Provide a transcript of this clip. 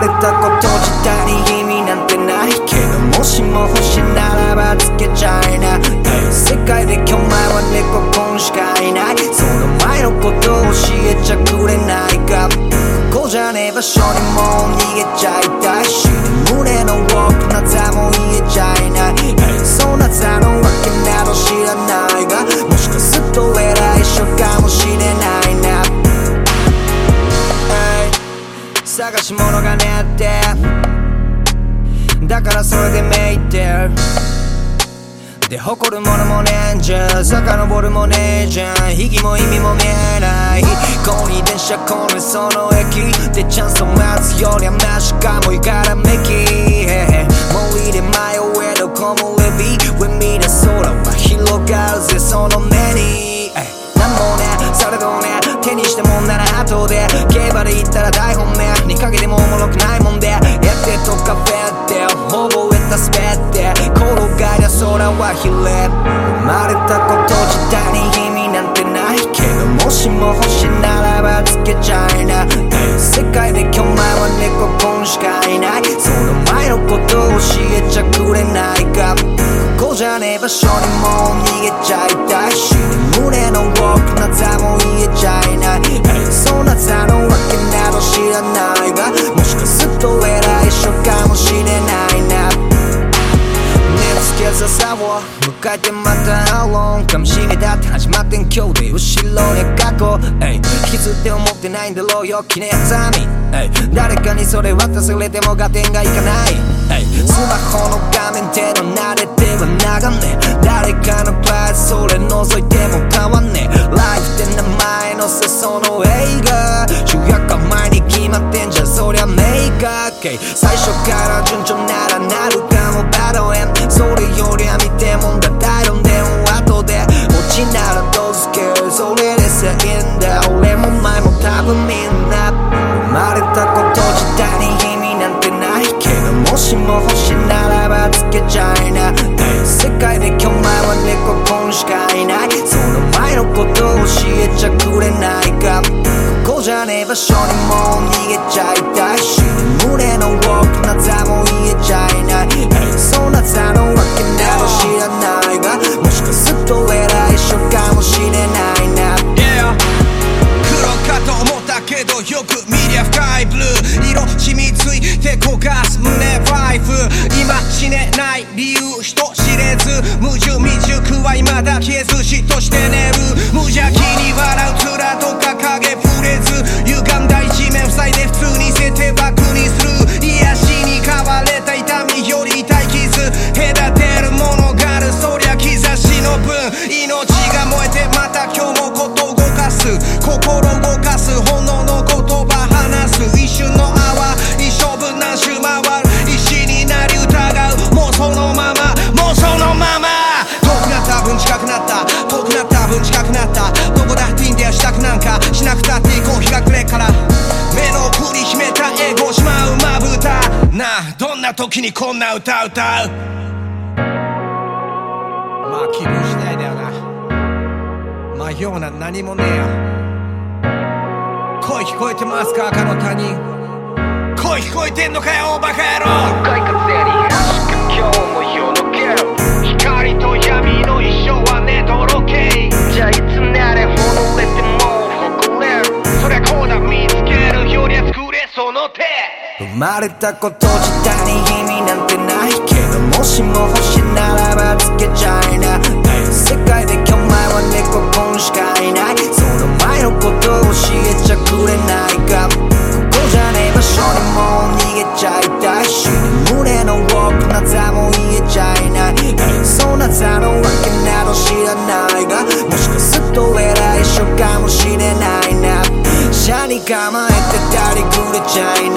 まれたこと自体に意味なんてないけどもしも欲しならばつけちゃいな世界で今日前は猫コンしかいないその前のことを教えちゃくれないかここじゃねえ場所に探し物がねって。だからそれでめいて。るで誇るものもねえんじゃん。遡るもねえじゃん。意義も意味も見えない。こに電車このその駅。でチャンスを待つよりはマシかもいからめき。森で迷えどこもレビー上見る空は広がるぜその目に。手にしてもんなら後で競馬で言ったら大本命にかけてもおもろくないもんでエテとかフェってほぼ得た滑って転がりゃ空はひれ生まれたこと自体に意味なんてないけどもしも欲しいならばつけちゃいな。世界で今日前は猫コンしかいない。その前のことを教えちゃくれないか。ここじゃねえ場所にもう逃げちゃいたい。しを迎えてまたアローン噛みしめだって始まってん今日で後ろに過去引きずって思ってないんだろうよ記念ざみ誰かにそれ渡されても合点がいかないスマホの画面での慣れては眺め誰かの場合それ覗いても変わんねえライフって名前のせその映画主役は前に決まってんじゃそりゃメイカー最初から順調ならなるならばつけちゃいな。世界で今日前は猫コンしかいない。その前のことを教えちゃくれないか。ここじゃねえ場所にもう逃げちゃいたい。し胸の奥なざも言えちゃいない。そんなざのわけなど知らないがもしかすると偉い人かもしれないな。黒かと思ったけどよく見りゃ深い。ブルー色染みついて焦がす胸。なった。どこだ？っていいんだよしたくなんか？しなくたっていこう。日が暮れから。目の奥に秘めたエゴしまうまぶた。なあどんな時にこんな歌歌う？まあ気分次第だよな。迷うな何もねえよ声聞こえてますか？赤の他人声聞こえてんのかよバカ野郎。の手。生まれたこと自体に意味なんてないけどもしも欲しいならばつけちゃいな。世界で今日前は猫コンしかいない。その前のことを教えちゃくれないか。ここじゃねえ場所にもう逃げちゃいたい。し胸の奥なざも言えちゃいない。そんなざのわけなど知らないがもしかすると偉い人かもしれないな。車に構えてたり